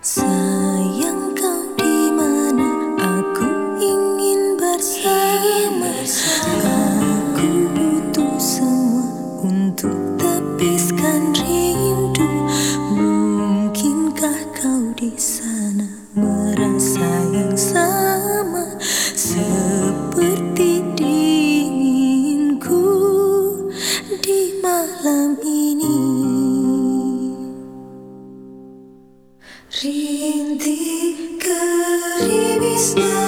Sayang kau di mana? Aku ingin bersama. Aku butuh semua untuk tepiskan rindu. Mungkinkah kau di sana? Christmas.